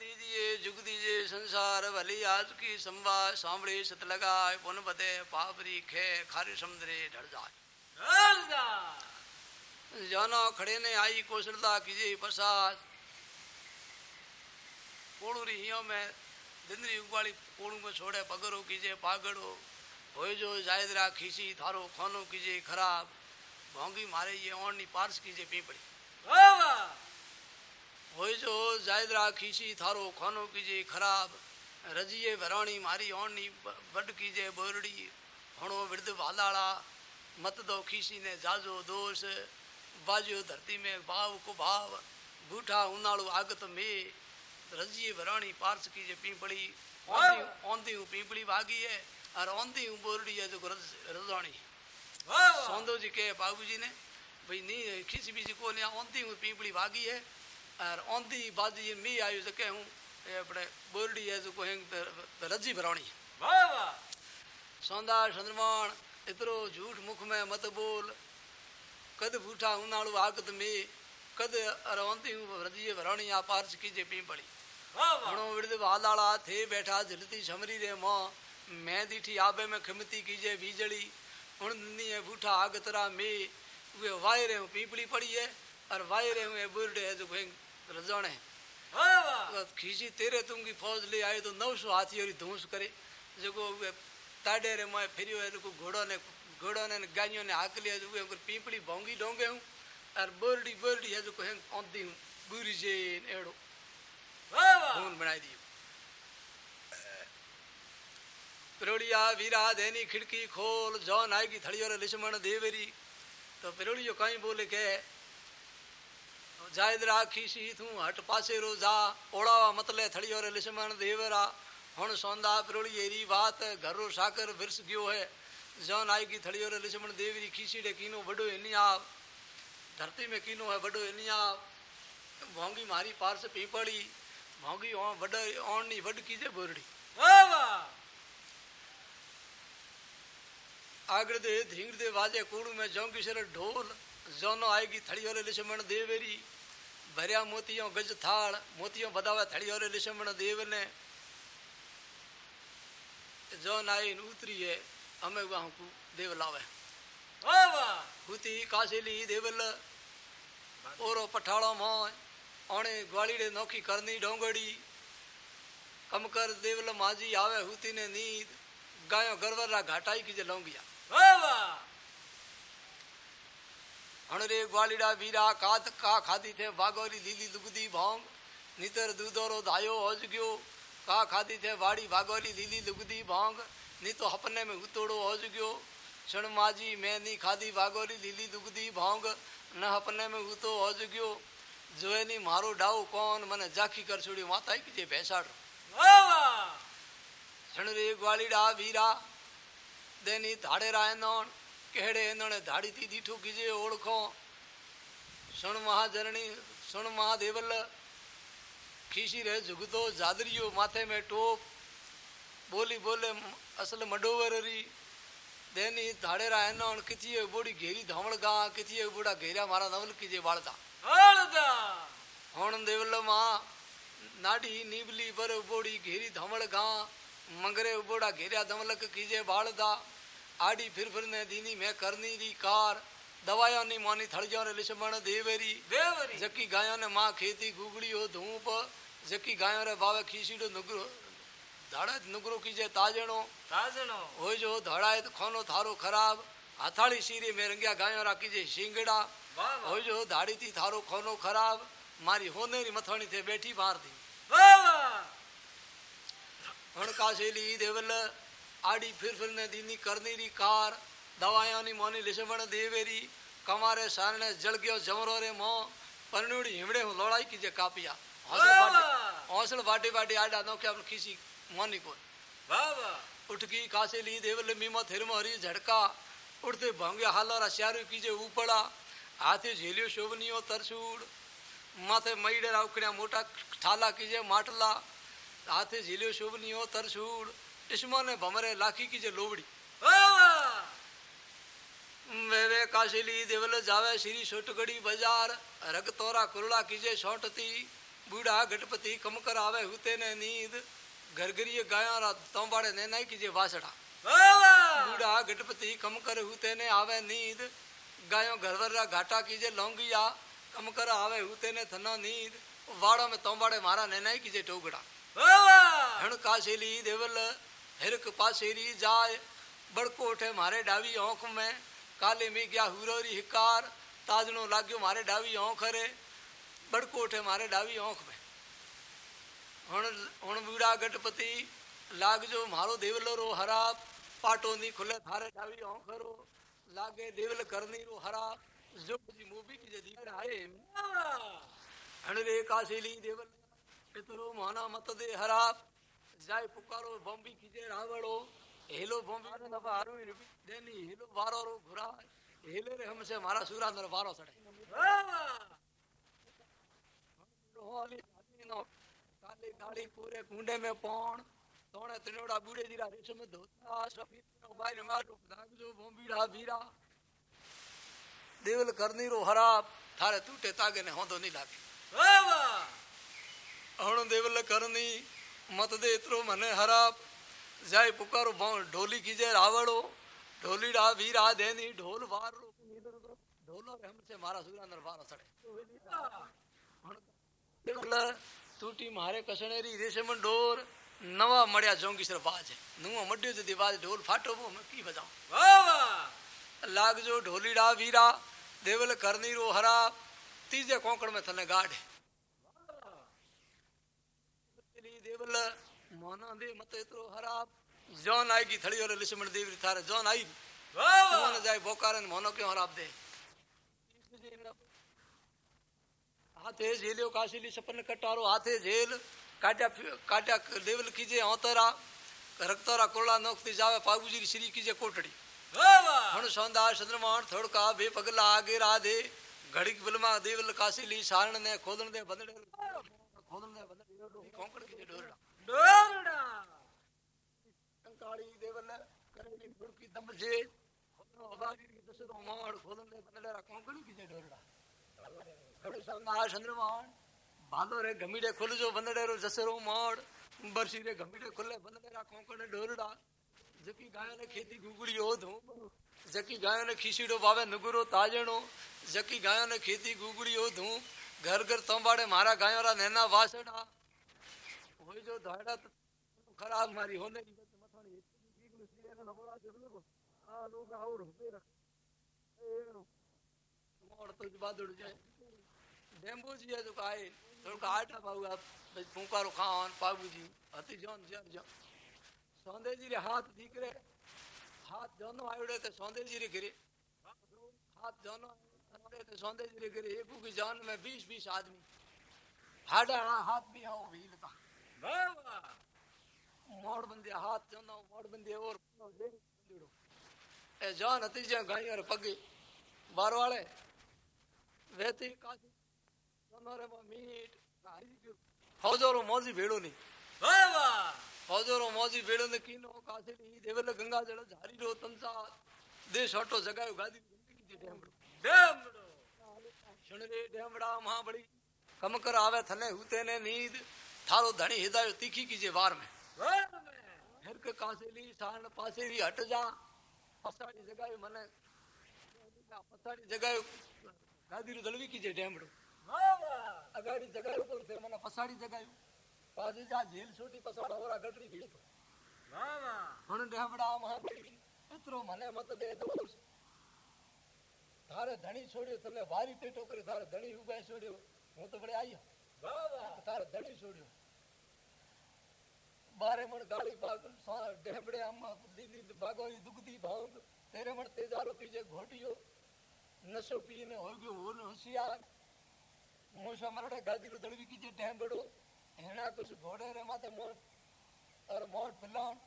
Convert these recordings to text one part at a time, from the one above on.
दीजिए जुग दीजिए संसार भली आज की संवा सांभळे सत लगाए पुन बते पापरी खे खारी समुद्रे ढल जाए। जाना खड़े ने आई कौशलता कीजिए प्रसाद। में उगवाली में छोड़े पगरो कीजिए पागड़ो। हो जो जायदरा खीसी थारो खानो कीजिए खराब। भोंगी मारे ये ओढ़नी पार्स कीजिए पीपड़ी। हो जो जायदरा खीसी थारो खानो कीजिए खराब रजिए भराणी मारी ओढ़नी बड कीजिए बोरड़ी हणो विरद वालाड़ा मत दो खीसी ने जाजो दोष बाजो धरती में भाव को भाव बूठा उनाड़ू आगत में रजिए भराणी पार्स कीजिए पीपड़ी हूँ पीपड़ी भागी है और औंधी बोरड़ी है जो रजाणी सौंदो जी के बाबू जी ने भाई नहीं खीसी बीसी को औंधी पीपड़ी भागी है और औंधी बाजी मी आयु तो सके हूँ अपने बोरडी है जो कोहें रज़ी भराणी सौंदा चंद्रमान इतरो झूठ मुख में मत बोल। कद बूठा उनाड़ू आगत में कद अरवंती हूँ रज़ी भराणी आ पार्स कीजे पी पड़ी हणो विरद वालाड़ा थे बैठा झलती समरी रे माँ। मैं दीठी आबे में खिमती कीजे बीजड़ी हुण नी है बूठा आगतरा में। वे वाय रे पीपड़ी पड़ी है और वाय रे बुरडे है जो रजाने खींची तेरे तुम की फौज ले आए तो नौ सौ हाथी और धूस करे। जो ताडे रे मैं फिर घोड़ो ने घोड़ो ने गायों ने हाक लिया जो पीपड़ी भोंगी डोंगे हूँ। और बोरडी बोरडी है जो कहें औंधी हूँ। बुरी जे एड़ो। खून बनाई दी पिरोड़िया वीरा देनी खिड़की खोल जौन आएगी थड़ी और लिशमण देवरी। तो पिरोड़ियो कहीं बोले के जायद राखी सी तू हट पासे रो जा ओड़ावा मतले थड़ी और लिशमण देवरा हुन सौंदा पिरोड़ी एरी बात घरो साकर बिरस गयो है जौन आई की थड़ी और लिशमण देवरी खीसीड़े कीनो बड़ो इनिया धरती में कीनो है बड़ो इनिया भोंगी मारी पार से पीपड़ी भोंगी बड़ ओणनी वड कीजे बोरड़ी आगड़ दे धींग दे वाजे कूड़ू में जोंगी शर ढोल जोनो आएगी थड़ी और लिशमण देवरी भरिया मोतियों गज थाल मोतियों बदावा थड़ी और लिशमण देव ने जो नाई उतरी है हमें वहाँ को देव लावे हुती काशेली देवल ओरो पठाड़ो मोय ओणे ग्वालीड़े नौकी करनी डोंगड़ी कम कर देवल माजी आवे हुती ने नींद गायो गरवरा घाटाई की जे लौंगिया हणरे ग्वालिड़ा वीरा कात का खादी थे बागोरी लीली लुगदी भोंग नितर दूधोरो धायो होज गयो का खादी थे वाड़ी बागोरी लीली लुगदी भोंग नी तो हपने में उतोड़ो होज गयो क्षण माजी मैं नी खादी बागोरी लीली लुगदी भोंग न हपने में उतो होज गयो जोए नी मारो डाऊ कौन मने जाखी कर छुड़ी माता की जे भैसाड़ क्षण रे ग्वालिड़ा वीरा देनी धाड़े रायनोन कहिड़े हिंदणे धाड़ी थी ॾीठो कीजे ओळखो सुण महाजननी सुण महादेवल खीसी रहे झुगतो जादरियो माथे में टोप बोली बोले असल मडोवर री देनी धाड़े रा है ना किथी बोड़ी घेरी धावण गा किथी बोड़ा घेरा मारा नवल कीजे वालदा वालदा होण देवल मा नाडी नीबली पर बोड़ी घेरी धावण गा मंगरे बोड़ा आड़ी फिर फिर ने दीनी मैं करनी री कार। दवाया नी मानी थड़िया ने लिशमण देवरी। देवरी। जकी गायों ने माँ खेती गुगड़ी हो धूप। जकी गायों रे बावे खीसीडो नुगरो। धाड़ा नुगरो कीजे ताजणो। ताजणो। हो जो धड़ा खानो थारो खराब। हथाड़ी सीरे में रंगिया गायों रा कीजे शिंगड़ा। हो जो धाड़ी थी थारो खानो खराब। मारी होने री मथाणी थे बैठी मार दी। हणका शेली देवल आड़ी फिर फिर ने दीनी करनी री कार दवाया नी मोनी लिशमण देवेरी कमारे सारने जल गयो जमरो रे मो परनुड़ी हिमड़े हूँ लोड़ाई की जे कापिया। हौसल बाटे बाटे आडा नो क्या खीसी मोनी को उठ की कासे ली देवल मीमो थिरमो हरी झड़का उठते भंगे हालोरा श्यारू कीजे ऊपड़ा हाथे झेलियो शोभनियो तरसूड़ माथे मईडे राउकड़िया मोटा ठाला कीजे माटला हाथे झेलियो शोभनियो तरसूड़ इसमें ने भमरे लाखी की जे लोबड़ी। वे काशिली देवल जावे श्री छोटगड़ी बाज़ार रग तोरा कुरला कीजे छोटती बूढ़ा गणपति कम कर आवे हुते ने नींद घर घरिए गाया रा तोंबाड़े ने नहीं कीजे वासड़ा। बूढ़ा गणपति कम कर हुते ने आवे नींद गायो घरवर रा घाटा कीजे लौंगिया कम कर आवे हुते ने थना नींद वाड़ो में तोंबाड़े मारा ने नहीं कीजे टोगड़ा। हण काशेली देवल हिरक पासेरी जाय बड़को उठे मारे डावी औंख में। काले में गया हुरोरी हिकार। ताजनो लाग्यो मारे डावी औंख रे। बड़को उठे मारे डावी औंख में। हुण हुण बूढ़ा गणपति लागजो मारो देवलो रो हरा पाटो नी खुले थारे डावी औंख रो। लागे देवल करनी रो हरा जो जी मूवी की जदी आए। हण रे काशेली देवल। पितरो माना मत दे हरा जाय पुकारो बॉम्बी कीजे रावड़ो हेलो बॉम्बी। नवा हारू देनी हेलो वारो रो घुरा। हेले रे हमसे मारा सूरा नर वारो सड़े। काली दाढ़ी पूरे कुंडे में पौण तोणे तिनोड़ा बूढ़े जीरा रेशम धोता नो बाई मारो दाग जो बॉम्बीड़ा बीरा देवल करनी रो हरा थारे टूटे तागे ने होंदो नहीं लागे। हण देवल करनी। मत दे एतिरो मने हरा जाय पुकारो ढोली कीजे रावड़ो ढोली रा वीरा देनी ढोल वार ढोलो रे हमसे मारा सूरा नर वारा सड़े। टूटी मारे कसणेरी रेशम डोर नवा मड़िया जोंगी सर बाज नुआ मड्यो जदी बाज ढोल फाटो वो मैं की बजाऊं? लाग जो ढोली रा वीरा देवल करनी रो हरा तीजे कोंकण में थने गाढ़ देवल मोना दे मत एतरो हराब जौन आएगी थड़ी और लिसमण देवरी थारे जौन आई मोन जाए बोकारन मोनो क्यों हराब दे हाथे झेलियो काशिली सपन कटारो हाथे झेल काटा काटा देवल कीजे औतरा रक्तरा कोला नोकती जावे पाबूजी श्री कीजे कोटड़ी हण सौंदा चंद्रमान थोड़का बे पगला आगे राधे घड़ी बिलमा देवल काशिली सारण ने खोदन दे बंदड़े खोदन दे बंदड़े कोंकण कीजे डोरड़ा डोलड़ा? कंकाली देवल खुल जो रो जसरो बरसी रे गमीड़े खुले बंदड़े कोंकण डोलड़ा? जकी गाय ने खेती गुगड़ी हो धो जकी गाय ने खीसीडो बावे नुगुरो ताजणो। जकी गाय ने खेती गुगड़ी हो धो घर घर तंबाड़े मारा गायों नैना वासड़ा। होई जो धाड़ा तो खराब मारी होने की बस मथानी ठीक में सीधे ना बोला जब लोग आ लोग और होते रख मोड़ तो बादड़ जाए। डेम्बो जी है जो काए तो का आटा पाऊ आप फूकारो खान पाबू जी हती जौन जन जन। सौंदे जी रे हाथ दीकरे हाथ दोनों आयोड़े ते सौंदे जी रे गिरे हाथ दोनों आयोड़े ते सौंदे जी रे गिरे एक की जान में बीस वाह वाह मोड़ बंदे हाथ जाना मोड़ बंदे और ए जान हतीजे गाय और पगी बार वाले वेती काजी जानवर में मीट गाड़ी हौजोरो मौजी भेड़ो नहीं वाह वाह हौजोरो मौजी भेड़ो ने कीनो कासी ली देवल गंगा जल झारी रो तंसा दे छोटो जगायो गादी ज़िंदगी दे डेमड़ो डेमड़ो सुन रे डेमड़ा महाबड़ी कम कर आवे थने हुते ने नींद थारो धनी हिदायो तीखी कीजे वार में हिरक कासेली साण पासेरी हट जा पसाड़ी जगायो मने पसाड़ी जगायो गादी रो दलवी कीजे डेमड़ो अगाड़ी जगायो पर फिर मने पसाड़ी जगायो पासे जा झेल छोटी पसाड़ा होरा गटरी भीड़ हुन डेमड़ा महाबड़ी एतरो मने मत दे दो थारे धणी छोड़ियो तने वारी टेटो करे थारे धणी उगाए छोड़ियो હું તો બડે આયો તારે ધણી છોડ્યો बारे मन गाली भाग ढेबड़े अम्मा दीदी भागो दुगदी भाग। तेरे मन तेजारो पीजे घोटियो। नशो पीने हो गयो हो होशियार। मोशो मरड़े गादी को दड़वी कीजे ढेबड़ो। हेना कुछ घोड़े रे माथे मोर और मोर पिलान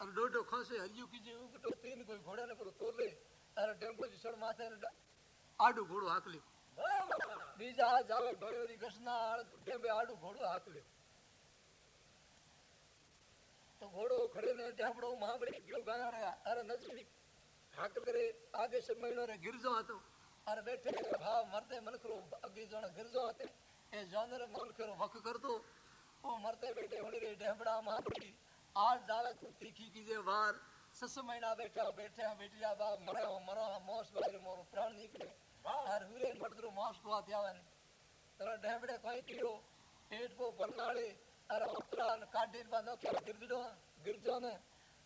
और डोडो खोसे हरियो कीजे उकटो तीन कोई घोड़े ने पर तोले। और ढेबड़ो जिसड़ माथे आडू घोड़ो हाकलियो। बीजा जावे घोड़े री कसना ढेबे आडू घोड़ो हाकलियो। तो घोड़ो खड़े ने ढाबड़ो माबड़े गियो गाना रे अरे नजरी हाकल करे आगे से महीनो रे गिरजो आतो अरे बैठे भाव मरते मनखरो अगे जण गिरजो आते ए जानर मनखरो वक कर दो ओ मरते बैठे होने रे ढाबड़ा माबड़ी आज जाला तीखी कीजे वार सस महीना बैठा बैठे हम जा बा मरे हो मरो मोस बगैर मोरो प्राण निकले और हुरे मटरो मोस को आते आवन तेरा ढाबड़े कोई कियो पेट को बनाले अरे उत्तरान काटी बांधो तो गिर जो गिर जो ने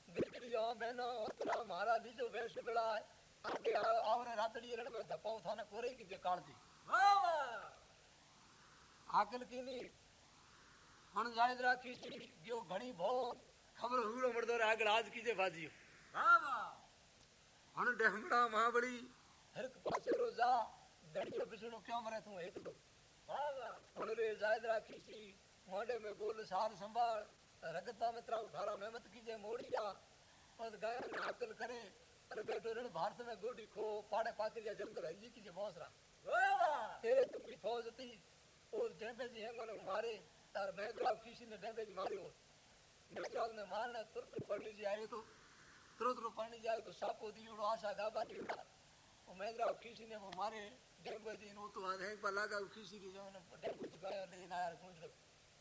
गिर जो बहनो उत्तरा महाराज जी जो वैसे बड़ा है, आगे आवर रातड़ी रण पर धपाऊ थाने कोरे की जे काल जी आकल की नी हण जायद राखी जी जो घणी भो खबर हुरो मर्दो राग राज की जे बाजी वाह वाह हण डेहमड़ा महाबली, हर पासे रोजा, दड़ियो बिछड़ो क्यों मरे तू एक दो? वाह वाह हण रे जायद राखी जी मोढ़े में बोल सार संभाल रगता में त्राउ ठारा में मत कीजे मोड़ी जा। और गाय ने करे अरे बेटो रण भारत में गोडी खो। पाड़े पाकर या जंगल है कीजे मौसरा। तेरे तुमकी फौज थी और डेंबे जी हैं मारे तार मैं किसी ने डेंबे जी मारी हो मिर्चाल ने मारना तुरंत पढ़ लीजिए आए तो तुरंत रो पढ़ लीजिए तो सापो दी उड़ो आशा गाबा उड़ा। वो मेहरा किसी ने वो मारे डेंगू दी नो तो एक बार लगा किसी की जो ने डेंगू चुकाया लेकिन आया कुछ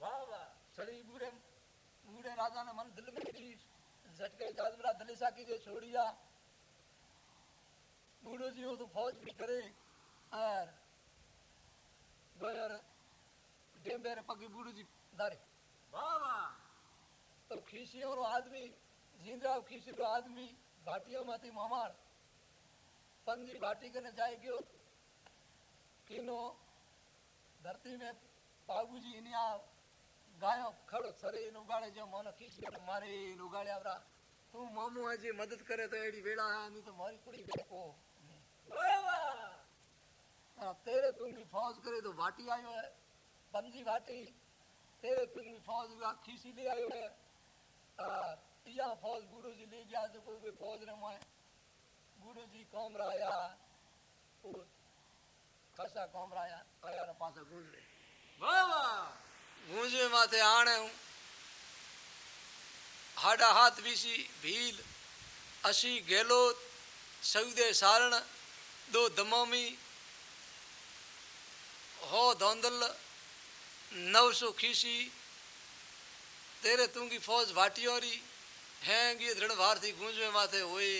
वाह बूढ़े बूढ़े राजा ने मन दिल में झटके जाजबरा दलिसा की जे छोड़िया। बूढ़ो जी हो तो फौज भी करे और गोयर डेम्बेरे पगी बूढ़ो जी दारे। वाह वाह। तो खीसियों रो आदमी जिंदराव खीसी रो आदमी भाटियों माती मामार पंजी भाटी कने जाए गयो। किनो धरती में बाबूजी इनिया गायो उगाड़े जो मोनो खीसी ने मारे इन उगाड़े आवरा तू मामू आज मदद करे तो एड़ी वेड़ा है नहीं तो मारी कुड़ी देखो तेरे तुम भी फौज करे तो भाटी आयो है पंजी भाटी तेरे तुम भी फौज खीसी ले आयो है या फौज गुरु जी ले गया जो कोई फौज मैं गुरु जी कौम राया खासा कौम राया आया पासे गुजरे वाह वाह गूंजवे माथे आणे हूँ हाडा हाथ बीसी भील असी गेलोत सऊदे सारण दो दमोमी हो धौंदल नव सौ खीसी तेरे तुंगी फौज भाटियोरी हैंगी दृढ़ भारती गूंजवे माथे होए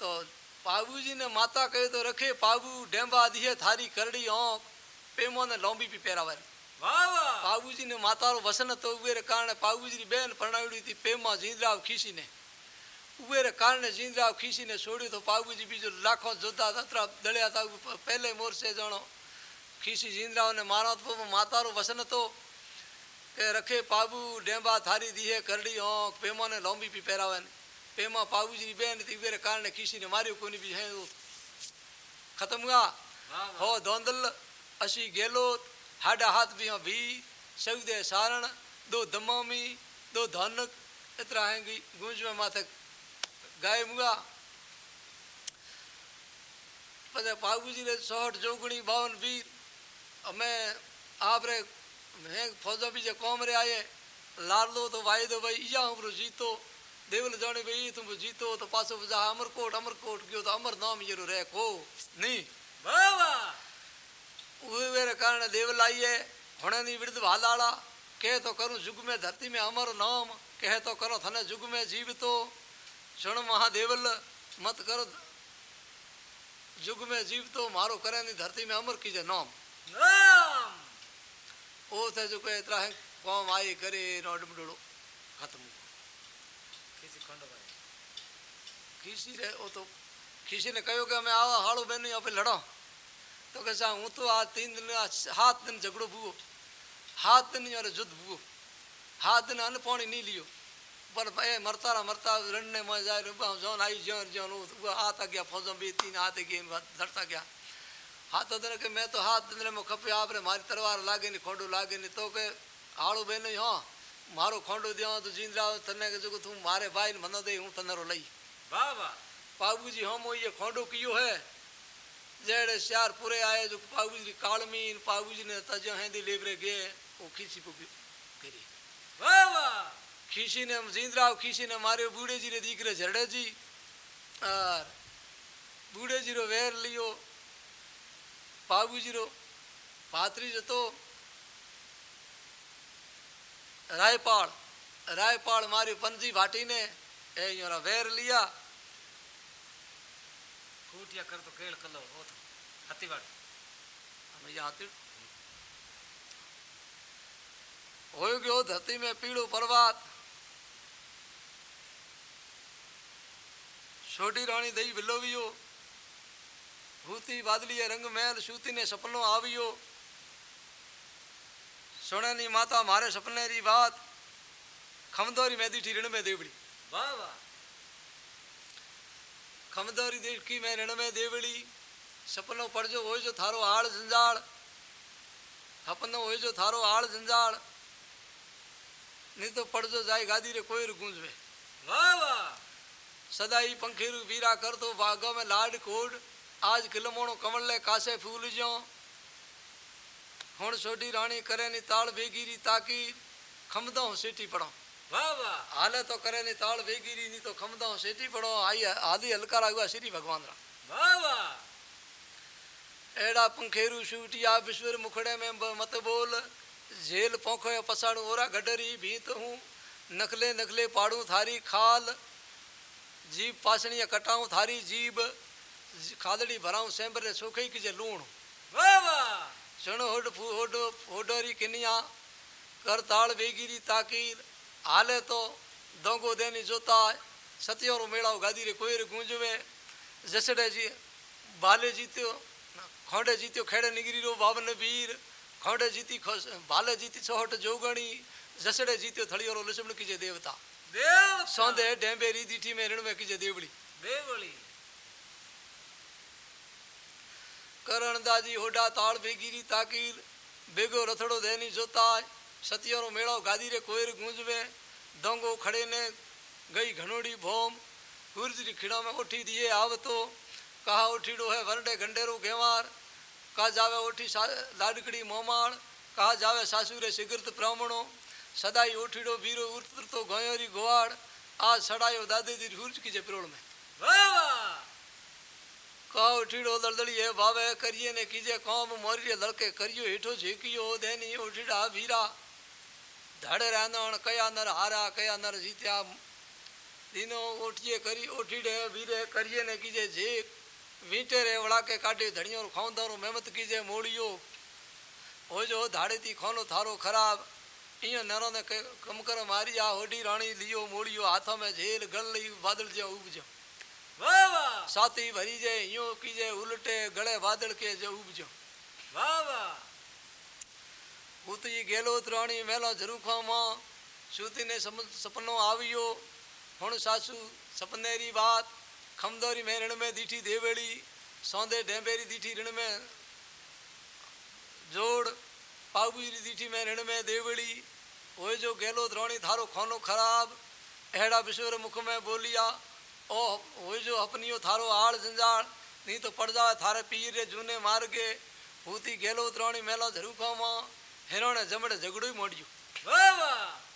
तो पाबू जी ने माता कहे तो रखे पाबू डेम्बा दिए थारी करड़ी ओंक पेमो ने लौंबी पी पेरावर वाह वाह पाबू जी ने माता रो वसन तो उबेरे कारण पाबू जी बेन परणावड़ी थी पेमा जींदराव खीसी ने उबेरे कारण जींदराव खीसी ने छोड़ी तो पाबू जी बीजो लाखों जोधा तत्रा दलिया था पहले मोर से जणो खीसी जींदराव ने मारो तो माता रो वसन तो के रखे पाबू डेम्बा थारी दिए करड़ी ओंक पेमो ने लौंबी पी पेरावन पेमा पाबू असी गेलो हड हाथ भी भी सगदे सारण, दो दमामी, दो धानक, इतरा आएँगी गूंज में माथे गाय हुआ पता पागू जी ने सोहठ चौगणी बावन भी हमें आप रे हैं फौजा भी जे कौम रे आए लार दो तो वाई दो भाई या हमरो जीतो, देवल जाने भाई तुम जीतो तो पासो बजा अमरकोट अमरकोट गयो तो अमर नाम ये रे को नहीं वाह वाह। उहे कारण देवल आइए हुणे नी विरद भालाड़ा कह तो करूँ जुग में धरती में अमर नाम कह तो करो थने जुग में जीव तो सुन महादेवल मत करो जुग में जीव तो मारो करे नी धरती में अमर कीजे नाम। ओ थे जो कहे इतना है कौम आई करे नोडम डोड़ो खत्म। किसी रे ओ तो खीसी ने कहो कि मैं आवा हाड़ो बहन यहाँ पे लड़ो। तो कैसा हूँ तो आज तीन दिन हाथ दिन झगड़ो भूगो हाथ दिन यार जुद्ध भूगो हाथ दिन अन्न पानी नहीं लियो। पर ए मरता रहा मरता लड़ने में जाए जौन आई जौन जौन हाथ आ गया फौजों भी तीन हाथ गए धरता गया। हाथ दिन के मैं तो हाथ दिन में खपे आप मारी तलवार लागे तो नहीं खोडो लागे नहीं तो के हाड़ो बहन हाँ मारो खोडो दिया तो जींद रहा तने के जो तू मारे भाई मन दे हूँ तने लई। वाह वाह। बाबू जी हम ये खोडो कियो है। जेड़े शहर पूरे आए, जो पागुज जी कालमी इन जी ने ता जो हैं दी लेबरे गए वो खीसी को करी। वाह वाह! खीसी ने मजिंद्रा खीसी ने, मारे बूढ़े जी रे दिख रहे झरड़े जी। और बूढ़े जी रो वेर लियो पागुज रो पात्री जतो। रायपाल रायपाल मारे पंजी भाटी ने, ए योरा वेर लिया। ಕೂಟಿಯ ಕರೆದು ಕೇಳ್ಕಲ್ಲ ಹೋತು ಹತ್ತಿವಾಡ ಆಮೇಲೆ ಹತ್ತಿ હોય ગયો ધરતી મેં પીળું પર્વત છોટી રાણી દઈ બિલોવ્યો ભૂતી બાદલીએ રંગ મહેલ સૂતીને સપનો આવ્યો સોનાની માતા મારે સપને રી વાત ખમદોરી મેદી ઠીરણ મેં દેવડી વાહ વાહ ખમદારી દેખી મેં રણમે દેવળી સપનો પડજો હોય જો થારો આળ ઝંઝાળ સપનો હોય જો થારો આળ ઝંઝાળ નહીં તો પડજો જાય ગાદી રે કોઈ ગુંજવે વાહ વાહ સદાઈ પંખીરું વીરા કરતો ભાગો મેં લાડ કોડ આજ કિલમોણો કમળ લે કાસે ફૂલજો ਹੁਣ ਛੋਟੀ ਰਾਣੀ ਕਰੇ ਨੀ ਤਾਲ ਬੇਗੀਰੀ ਤਾਕੀ ਖਮਦਾ ਹੋ ਸਿੱਟੀ ਪੜੋ વાહ વાહ હાલે તો કરે ની તાળ વેગીરી ની તો ખમદા સેટી પડો આઈ આદિ હલકા રાગવા શ્રી ભગવાન રા વાહ વાહ એડા પંખેરું શૂટિયા વિશ્વર મુખડે મે મત બોલ જેલ પોખો પસાડું ઓરા ગઢરી ભીત હું નખલે નખલે પાડું થારી ખાલ જીભ પાસણી કટાઉં થારી જીભ ખાદડી ભરાઉં સેમ્બરે સોખઈ કે જે લૂણ વાહ વાહ સણ હોડ ફૂ હોડ હોડરી કિનિયા કરતાળ વેગીરી તાકીર હાલે તો દોંગો દેની જોતા સતિયોરો મેળાવ ગાદીરે કોઈરે ગુંજવે જસડેજી બાલે જીત્યો ખોંડે જીત્યો ખેડે નીગરીરો બાબને વીર ખોંડે જીતી બાલે જીતી છોહટ જોગણી જસડે જીત્યો થળિયોરો લસમણ કીજે દેવતા દેવ સોંદે ડેંબેરી દીઠી મે રણ મે કીજે દેવળી દેવળી કરણ દાજી હોડા તાળ ભેગીરી તાકીર ભેગો રથડો દેની જોતા सतियों मेड़ो गादी रे कोयर गूंजवे दंगो खड़े ने गई घनोड़ी भोम हुरजरी खिड़ा में उठी दिए आव तो कहा उठीड़ो है वरडे गंडेरो गेवार कहा जावे उठी लाडकड़ी मोमाण कहा जावे सासुरे शिगिरत ब्राह्मणों सदाई उठीड़ो वीरो उतर तो गयोरी गोवाड़ आज सड़ायो दादी दी हुरज की जपरोल में कहा उठीड़ो दलदड़ी है वावे करिए ने कीजे कौम मोरिए लड़के करियो हेठो झेकियो देनी उठीड़ा वीरा ધડ રાનણ કયા નર હારા કયા નર જીત્યા? દીનો ઓઠીએ કરી ઓઠીડે વીરે કરીએ ને કીજે જે વીંટે રે વળાકે કાઢે ધણિયો ખાંધારું મહેમત કીજે મોડિયો હોજો ધાડેથી ખોનો થારો ખરાબ. અહીંયા નરોને કમકર મારી આ હોડી રાણી લીયો મોડિયો હાથોમાં ઝેલ ગળલી વાદળ જે ઉગજો. સાતી ભરી જાય અહીંયા કીજે ઉલટે ગળે વાદળ કે જે ઉગજો. વાહ વાહ. जे उपजो વાહ વાહ ઉતરી ગેલો ત્રણી મેલો ઝરૂખો માં सूती ने सम- सपनो आवियो हुण सासू सपनेरी बात खमदोरी में ऋण में दीठी देवेड़ी सौंदे डेंबेरी दीठी ऋण में जोड़ पाबूरी दीठी में ऋण में देवड़ी ओए जो गेलो द्रोणी थारो खानो खराब अहड़ा विश्वर मुख में बोलिया ओ ओए जो अपनियो थारो आड़ जंजाड़ नहीं तो पड़ जावे थारे पीर रे जूने मार के हूती गेलो द्रोणी मेलो झरूखो मां હેરોણે જમડે ઝઘડું મોડ્યું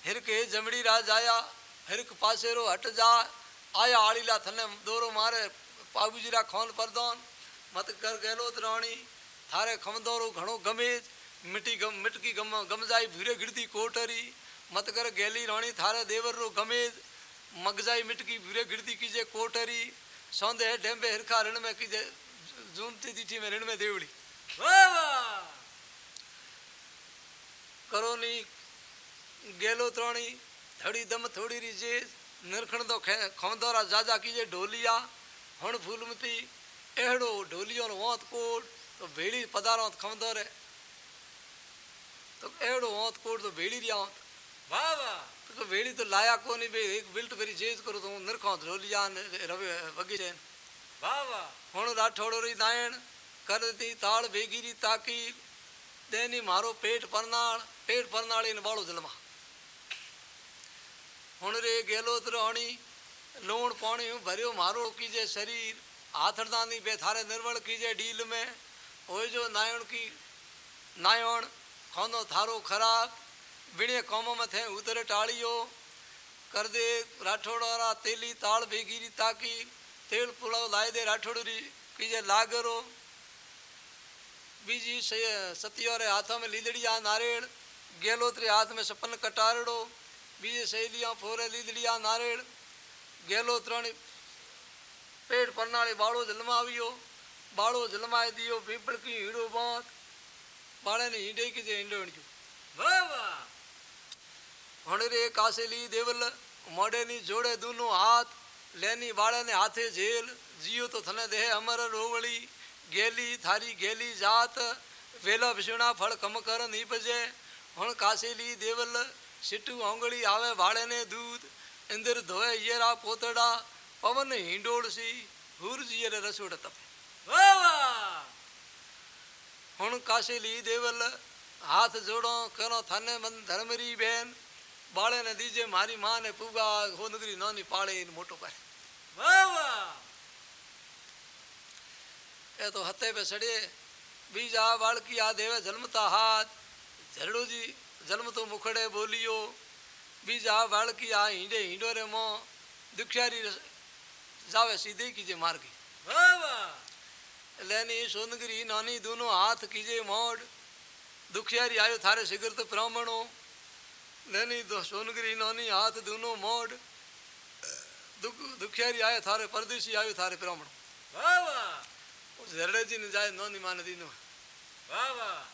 હિરકે જમડી રાજ આયા હિરક પાસેરો હટ જા આયા આળીલા થને દોરો મારે પાબુજીરા ખોન પરદોન મત કર ગયેલો ત્રણી થારે ખમદોરો ઘણો ગમે મિટી ગમ મિટકી ગમ ગમજાઈ ભીરે ગીરતી કોટરી મત કર ગેલી રાણી થારે દેવરરો ગમે મગજાઈ મિટકી ભીરે ગીરતી કીજે કોટરી સોંદે ડેમ્બે હિરખા રણ મેં કીજે ઝૂમતી દીઠી મેં રણ મેં દેવડી વાહ વાહ करो नहीं गेलो त्राणी धड़ी दम थोड़ी रिजे निरखण तो खौदौरा जाजा कीजे ढोलिया हण फूलमती अड़ो ढोलियो वोत कोट तो भेड़ी पधारो खौदौर तो अड़ो वोत कोट तो भेड़ी रिया तो भेड़ी तो लाया को नहीं भाई एक बिल्ट फिर जेज करो तो निरखाओ ढोलिया वगीजे हूँ राठौड़ो रही नायण कर दी ताड़ बेगिरी ताकी देनी मारो पेट पर पेट पर बालो जलमा हूँ रे गेलोत रोनी लूण पानी भर मारो कीजे शरीर आथड़दानी बेथारे निर्मल कीजे डील में हो जो नायण की नायण खोंदो थारो खराब बिणे कौम में उतरे टाड़ियो कर दे राठौड़ा तेली ताल भी गिरी ताकि तेल पुलाव लाए दे राठौड़ी कीजे लागरो બીજી સતિયોરે હાથો में લીલડિયા નારેળ ગેલોત્રી હાથ में સપન કટારડો બીજે શૈલિયા ફોરે લીલડિયા નારેળ ગેલો ત્રણ પેટ પરનાળી બાળો જન્માવ્યો બાળો જન્માઈ દિયો પીપળકી હીડો બાંધ બાળાને હીંડે કીધે હીંડોણ્યું વાહ વાહ. હણરે કાસેલી દેવલ મોડેની જોડે દૂનો હાથ લેની બાળાને હાથે ઝેલ જીયો તો થને દેહ અમર રોવળી. ગેલી થારી ગેલી જાત વેલા વિષુણા ફળ કમ કર નીપજે હણ કાસેલી દેવલ સિટુ આંગળી આવે વાળેને દૂધ इंद्र धोए येरा पोतड़ा पवन हिंडोड़सी हुरजी रे रसोड़ तप વાહ વાહ हुण काशेली देवल हाथ जोड़ो करो थाने मन धर्मरी बेन बाळे ने दीजे मारी मां ने पुगा हो नगरी नानी पाळे इन मोटो करे વાહ વાહ ए तो हते पे सड़े बीजा वाल की आ देवे जन्म हाथ। झलड़ू जी जन्म तो मुखड़े बोलियो बीजा वाल की आ हिंडे हिंडो रे मो दुखियारी जावे सीधे कीजे मार की लेनी सुनगरी नानी दोनों हाथ कीजे मोड़। दुखियारी आयो थारे सिगरत ब्राह्मणो। लेनी दो सुनगरी नानी हाथ दोनों मोड़। दुख दुखियारी आयो थारे परदेसी आयो थारे ब्राह्मण। वाह वाह। ઝરડેજી ને જાય નો નિમા નદી નો વાહ વાહ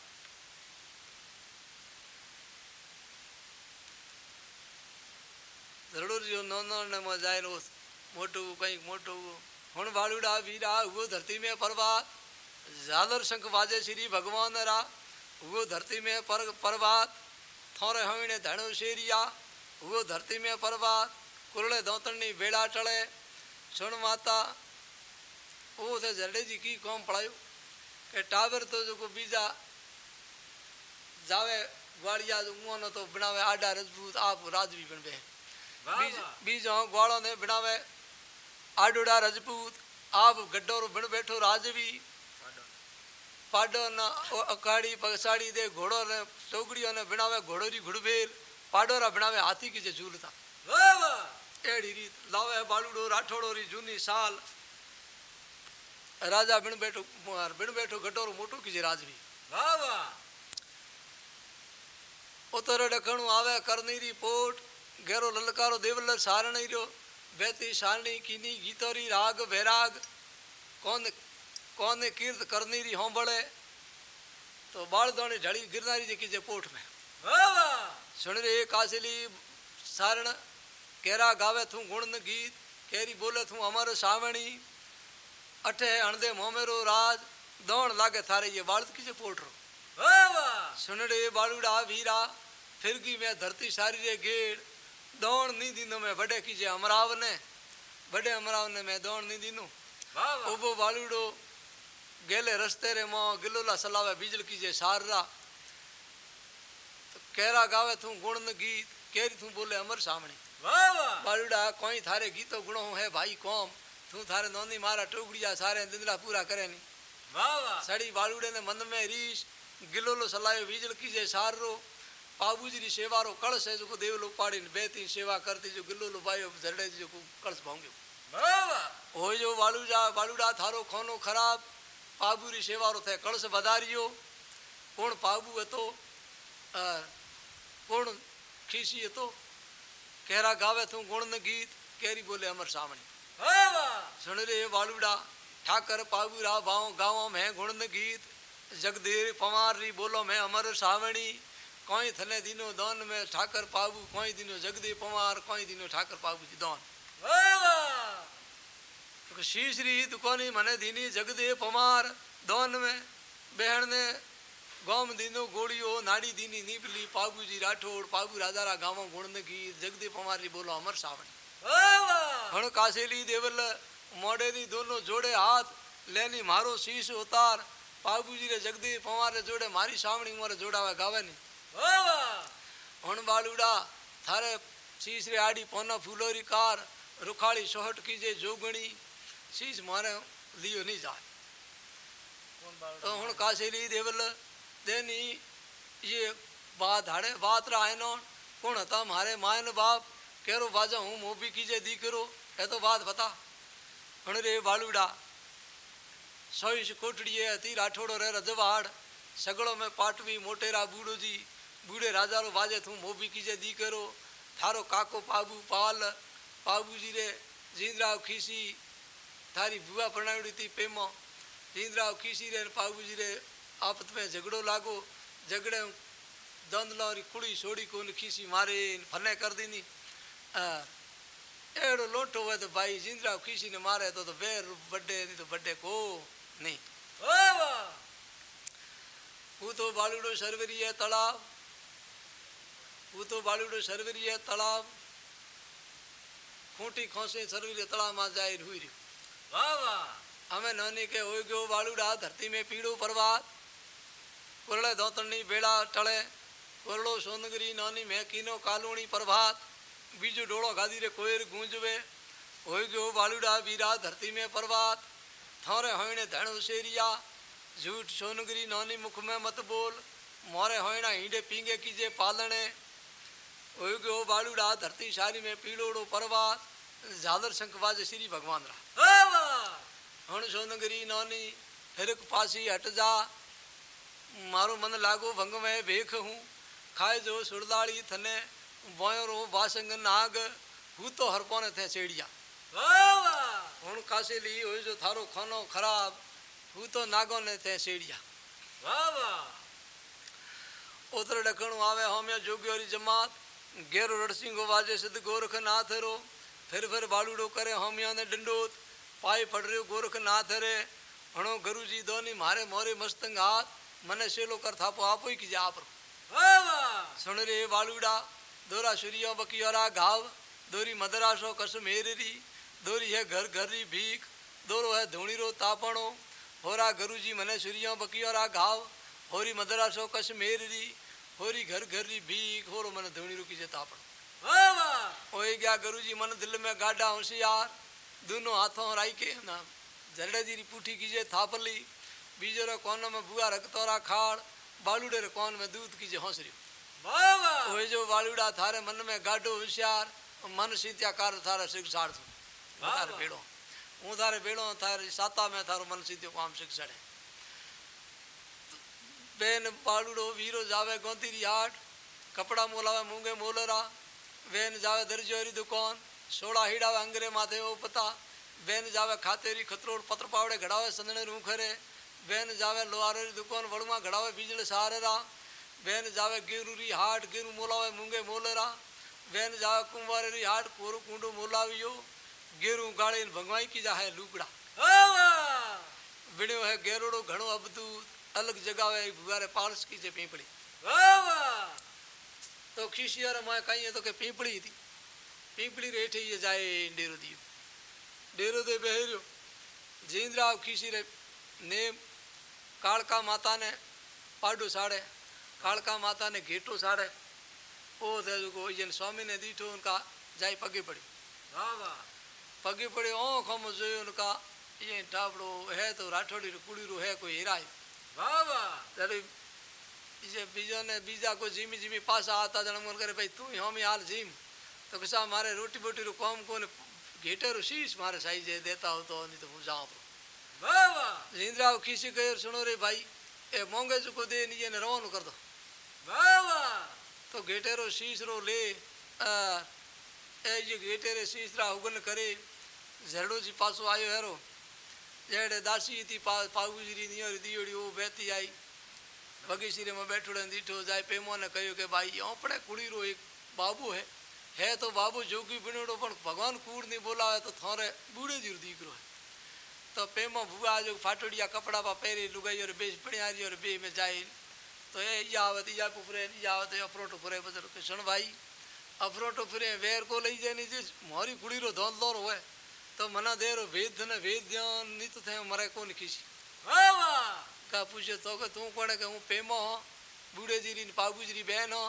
ઝરડોજીઓ નો નો ને માં જાય નો મોટું કંઈક મોટું ਹੁਣ ਵਾਲੂੜਾ ਵੀਰਾ ਉਹ ਧਰਤੀ ਮੇ ਪਰਵਾ ਜਾਦਰ ਸ਼ੰਖ ਵਾਜੇ ਸ੍ਰੀ ਭਗਵਾਨ ਰਾ ਉਹ ਧਰਤੀ ਮੇ ਪਰ ਪਰਵਾਤ ਥੋਰੇ ਹੋਇਨੇ ਧਣੋ ਸ਼ੇਰੀਆ ਉਹ ਧਰਤੀ ਮੇ ਪਰਵਾਤ ਕੁਰਲੇ ਦੌਤਣੀ ਵੇੜਾ ਟਲੇ ਸੁਣ ਮਾਤਾ वो थे जड़े जी की कौम पढ़ायो के टावर तो जो बीजा जावे ग्वालिया जो मुँह तो बनावे आडा रजबूत आप राज भी बन बे बीज बीजो ग्वालो ने बनावे आडोड़ा रजपूत आप गड्डो रो बन बैठो राज भी पाडो न अकाड़ी पगसाड़ी दे घोड़ो ने चौकड़ियों ने बनावे घोड़ो जी घुड़बेर पाडो रा बनावे हाथी की जे झूलता एड़ी रीत लावे बालूड़ो राठौड़ो री जूनी साल राजा बिन बैठो बिन बैठो गड्ढो रो मोटो की जे राजवी વાહ વાહ उतर डखणु आवे करनी री पोट घेरो ललकारो देवल सारणी रो बेती सारणी कीनी गीतोरी राग वैराग कौन कौन कीर्त करनी री होंबड़े तो बाल दोने ढड़ी गिरनारी जी की जे पोट में વાહ વાહ सुन रे कासली सारण केरा गावे थू गुण न गीत केरी बोले थू अमर सावणी अठे अणदे मोमेरो राज दौड़ लागे थारे ये बालत किसे पोट रो सुनड़े बालूड़ा वीरा फिर की मैं धरती सारी रे गेड़ दौड़ नहीं दिनो मैं बड़े कीजे अमराव ने बड़े अमराव ने मैं दौड़ नहीं दिनो। ओबो बालूड़ो गेले रस्ते रे मो गिलोला सलावे बिजल कीजे सारा तो कहरा गावे तू गुण गीत केरी तू बोले अमर सामने बालूड़ा कोई थारे गीतो गुणो है भाई कौम। तू थारे नोनी मारा टुकड़िया सारे दिंदला पूरा करे नी। वाह वाह। सड़ी बालूड़े ने मन में रीश गिलोलो सलायो वीजल कीजे सारो बाबूजी री सेवा रो कलश है जो देव लोग पाड़ी ने बेती सेवा करती जो गिलोलो बायो झड़े जो कलश भांगे वाह वाह हो जो बालूजा बालूड़ा थारो खोनो खराब बाबू री सेवा रो थे कलश बधारियो कौन बाबू है तो कौन खीसी है तो कहरा गावे तू गुण गीत केरी बोले अमर सामने सुन रे बालूड़ा ठाकर पाबूरा भाव गाँव में गुण गीत। जगदेव पवार री बोलो में अमर सावणी। कोई थने दिनो दौन में ठाकर पाबू कोई दिनो जगदेव पवार, कोई दिनो ठाकर पाबू जी दौन। तो शीश री दुकोनी मने दीनी जगदेव पवार, दौन में बहन ने गोम दीनो गोड़ियो, नाड़ी दीनी नीपली पाबू जी राठौड़ पाबू राजा रा गाँव गुण गीत। जगदेव पवार री बोलो अमर सावणी। हण काशेली देवल मोड़े दी दोनों जोड़े हाथ लेनी मारो शीश उतार बाबू जी रे जगदीप हमारे जोड़े मारी सामणी मारे जोड़ावे गावे नी हण बालूड़ा थारे शीश रे आड़ी पोना फूलोरी कार रुखाड़ी सोहट कीजे जोगणी शीश मारे लियो नहीं जाए तो हूँ काशेली देवल देनी ये बात हाड़े बात रहा है कौन था मारे मायन बाप केरो बाजा हूँ मोबी कीजे दी करो है तो बात बता। हण रे बालूड़ा सोईश कोटड़ी है ती राठोड़ो रे रजवाड़, सगड़ो में पाटवी मोटेरा बूढ़ो जी, बूढ़े राजा रो बाजे तू मोबी कीजे दी करो। थारो काको पाबू पाल पाबू जी रे जींदराव खीसी, थारी बुआ प्रणावड़ी थी पेमो। जींदराव खीसी रे पाबू जी रे आपत में झगड़ो लागो, झगड़े दंद लौरी कुड़ी એડો લોટો હોય તો ભાઈ જીંદરા ખીસીને મારે તો વેર બડે નહીં તો બડે કો નહીં હું તો બાળુડો સરવરીએ તળાવ હું તો બાળુડો સરવરીએ તળાવ ખૂંટી ખોસે સરવીરે તળાવમાં જાય હુઈ રહ્યું વાહ વાહ અમે નાની કે હોય ગયો બાળુડા ધરતી મેં પીળું પર્વત કોરળે ધોતણની ભેળા ટળે કોરળો સોનગરી નાની મેકીનો કાલુણી પ્રભાત बीजो डोड़ो गादी रे कोयर गूंजवे हो गयो बालूड़ा वीरा धरती में परवात थौरे होइने धण उशेरिया झूठ सोनगरी नानी मुख में मत बोल मोरे होइना हीडे पींगे कीजे पालने हो गयो बालूड़ा धरती सारी में पीलोड़ो पर्वत झालर शंखवाज श्री भगवान रा हण सोनगरी नौनी हिरक पासी हट जा मारो मन लागो भंग में भेख हूँ खाए जो सुरदाली थने વાયરો વાસંગ નાગ હું તો હરકોને થે સેડિયા હું કાશી લી હોય જો થારો ખાનો ખરાબ હું તો નાગોને થે સેડિયા ઓતર ડખણું આવે હમે જોગ્યોરી જમાત ઘેર રડસિંગો વાજે સિદ્ધ ગોરખ નાથ રો ફેર ફેર બાળુડો કરે હમિયાને દંડોત પાય પડર્યો ગોરખ નાથ રે હણો ગુરુજી દોની મારે મોરે મસ્તંગ હાથ મને સેલો કર થાપો આપો કી જા આપરો સુણ રે બાળુડા दोरा सूर्यों बकियोरा घाव दोरी मदरासो कस मेररी दोरी है घर घर री भीख दोरो है धूणी रो तापणो होरा गुरु जी मने सूर्यों बकियोरा घाव होरी मदरासो कस मेररी होरी घर घर री भीख होरो मने धूणी रो जे तापणो। ओए गया गुरु जी मन दिल में गाढ़ा होशियार दोनों हाथों राई के ना जरड़े जी री पुठी कीजे थापली बीजो रे कोन में बुआ रखतोरा खाड़ बालूड़े रे कोन में दूध कीजे हौसरियो। હોય જો વાલુડા થારે મન મેં ગાઢો હોશિયાર મન સીત્યાકાર થારે શિક્ષાર્થ તારે ભેડો હું તારે ભેડો થારે સાતા મેં થારું મન સીત્યો કામ શિક્ષણ બેન પાડુડો વીરો જાવે ગોંતીરી હાટ કપડા મોલાવે મૂંગે મોલરા બેન જાવે દરજોરી દુકાન સોડા હીડાવે અંગરે માથે ઓ પતા બેન જાવે ખાતેરી ખતરોડ પત્ર પાવડે ઘડાવે સંદણે રૂખરે બેન જાવે લોહારેરી દુકાન વળમાં ઘડાવે બીજળ સહારેરા વેન જાવે ગીરુ રી હાટ ગીરુ મોલાવે મૂંગે મોલરા. વેન જાવે કુંવારે રી હાટ કોરું કુંડું મોલાવ્યો. ગેરું ગાળીને ભગવાઈ કી જાહે લુગડા. વીણ્યો હે ગેરોડો ઘણો અબધું અલગ જગાવે ભુગારે પારસ કી છે પીપળી. તો ખીશિયારમાં કહીએ તો કે પીપળી હતી. પીપળી રેઠે એ જાય ડેરો દિયો ડેરો દે બહેર્યો. જૈન્દ્રાવ ખીશી રે નેમ કાળકા માતાને પાડું સાડે. કાળકા માતાને ઘેટું સાડે ઓ થયું કે ઓજન સ્વામીને દીઠું કા જાય પગી પડી. વાહ વાહ. પગી પડી ઓ ખમ જોયું કા એ ઢાબડો હે તો રાઠોડી કુડીરું હે કોઈ હેરાયું. વાહ વાહ. ત્યારે જે બીજાને બીજા કોઈ જીમી જીમી પાસા હતા જણ મન કરે ભાઈ તું હમી હાલ જીમ તો કશા મારે રોટી બોટીનું કોમ કોને ઘેટેરું શીશ મારે સાઈ જે દેતા હોતો નહીં તો હું જાઉં વાહ વાહ. ઇન્દ્રાવ ખીસી ગયો સુણો રે ભાઈ એ મોંઘે ચૂકો દે નીચે રવાનું કરતો વાહ વાહ તો ઘેટેરો શીશ રો લે અ, એ જે ઘેટેરે શીશ રા ઉગન કરે ઝરડોજી પાછો આવ્યો હેરો જેડે દાસી હતી પા પાગુજરી નિયર દિયોડી ઓ બેતી આવી બગીચીમાં બેઠોડે ને દીઠો જાય પેમોને કહ્યું કે ભાઈ આપણે કુડીરો એક બાબુ હે હે તો બાબુ જોગી બન્યો પણ ભગવાન કુડ નહીં બોલાવે તો થોરે બુડે જ દીકરો હે તો પેમો ભૂગા જો ફાટોડિયા કપડામાં પહેરી લુગાઈઓ રે બેસ પણ્યારીઓ રે બે મેં જાય तो ये यावत या कुफरे यावत या अफरोट उफरे बजर किशन भाई। अफरोट उफरे वेर को ले जानी जी मोरी कुड़ी रो धौल दौर हुए। तो मना देर वेद ने वेद ध्यान नहीं तो थे मरे को निकीसी का पूछे तो के तू कोने के हूँ पेमो हो बूढ़े जी री पाबू जी बहन हो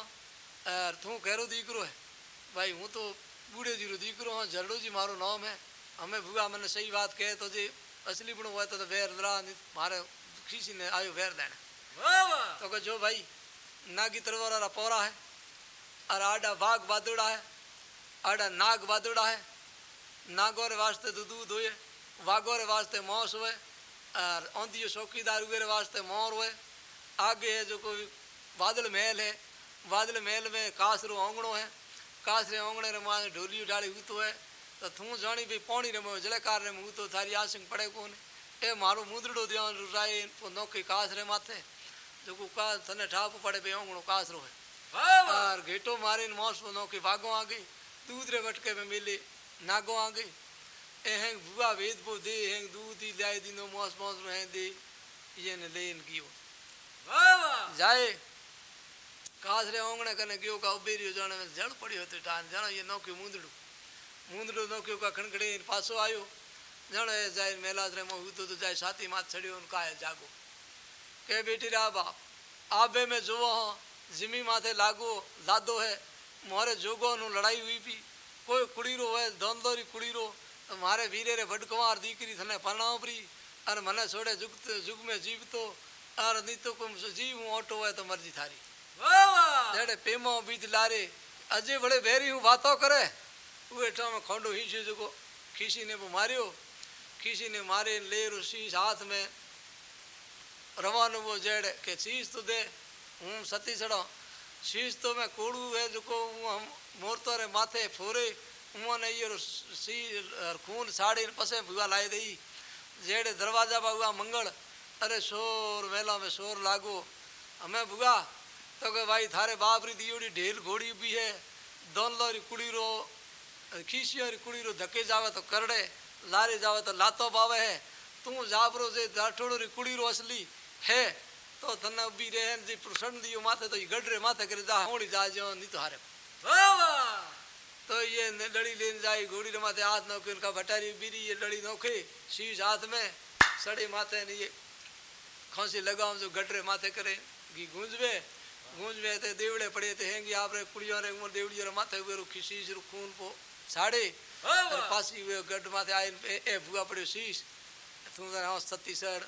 और तू कहो दीकरो है। भाई हूँ तो बूढ़े जी दीकरो हो जरडो जी मारो नाम है। हमें भूगा मैंने सही बात कहे तो जी असली बुण हुआ तो, तो वेर दरा मारे खीसी ने आयो वेर देना। तो कहो, जो भाई नागी तरवारा पौरा है, और आडा बाघ बादुड़ा है, आडा नाग बादुड़ा है नागोर वास्ते तो दूध हुए वागोर वास्ते मौस हुए, और औंधियो चौकीदार हुए वास्ते मोर हुए। आगे है जो कोई बादल महल है, बादल महल में कासरो ओंगणो है, कासरे ओंगणे रे माँ ढोली डाली हूतो है तो थू जानी भी पौणी रे जलेकार रे मुतो थारी आसिंग पड़े कोने। ए मारो मुंदड़ो रुराई राय तो नौके कासरे माथे। जेको कास सने ठाप पड़े बे ओंगणो कास है और घेटो मारे मौस बनो के भागो आ गई। दूधरे वटके में मिले नागो आ गई। एहें भुआ वेद बो दे एहें दूध ही लाए दिनो मौस मौस रहे दे। ये ने ले गियो। जाए। कास ओंगणे कने गियो का उबेरियो जाने में जड़ पड़ियो ते टान जानो ये नौकी मुंदड़ू। मुंदड़ो नौकी का खणखड़े पासो आयो। जाने जाए मेला रे मो तो जाए साथी माथ छड़ियो उनका है जागो। के बेटी रा बाप आबे में जो हो जिमी माथे लागो लादो है मोरे जोगो नु लड़ाई हुई भी कोई कुड़ीरो है दोंदोरी कुड़ीरो तो मारे वीरे रे भटकवार दीकरी थने परणाव परी अरे मने छोड़े जुग जुग में जीवतो अरे नी तो कोई जीव हूं ऑटो है तो मर्जी थारी વાહ વાહ जड़े पेमो बीज लारे अजे बड़े बेरी हूं बातों करे उहे ठा में खोंडो हीचो जको खीसी ने वो मारियो खीसी ने मारे ले रो शीश हाथ में रवानो वो जेड़े के शीश तो दे। हूँ सती सड़ो। शीश तो मैं कोड़ू है जो हम मोरतो रे माथे फोरे। हूँ ने ये सी खून साड़ी पसे भुआ लाई दई जेड़े दरवाज़ा बा हुआ मंगल, अरे शोर मेला में शोर लागो। हमें भुआ तो के भाई थारे बाप री दियोड़ी ढेल घोड़ी भी है। दोनलो री कुड़ी रो, खीसियो री कुड़ी रो धके जावे तो करड़े। लारे जावे तो लातो पावे है। तू जाबरो जे दाठोड़ो री कुड़ी रो असली। है तो तने उभी रहे जी प्रसन्न दियो माथे तो ये गडरे माथे करे जा होड़ी जा जो नहीं तो हारे વાહ વાહ तो ये ने लड़ी लेने जाई घोड़ी रे माथे हाथ नौके उनका भटारी बीरी ये लड़ी नौके शीश हाथ में सड़ी माथे ने ये खांसी लगाओ जो गडरे माथे करे की गूंजवे गूंजवे ते देवड़े पड़े ते हैंगी आप रे कुड़ियों रे उमर देवड़ी रे माथे हुए रुखी शीश रु खून पो साड़े વાહ और વાહ पासी हुए गड माथे आए ए ए भुआ पड़े शीश तू जरा हंस सती सड़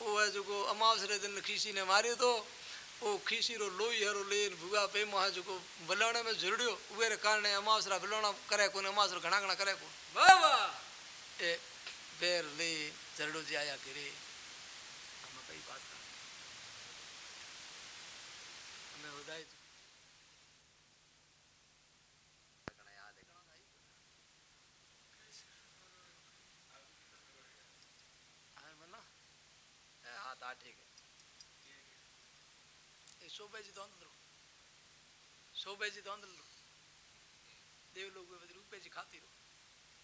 वो है जो अमावसरे दिन खीसी ने मारे तो वो खीसी रो लोही हरो लेन भुगा पे महा जो बलण में जुड़ियो उगेरे कारण अमावसरा बलणा करे कोने अमावसरो घणा घणा करे को वाह वाह। ए बेर ले जड़ो जी आया करे। ಕಾಟಿಗೆ ये शोभेजी तो अंदर शोभेजी तो अंदर देव लोग वे बदरू पेजी खाती रो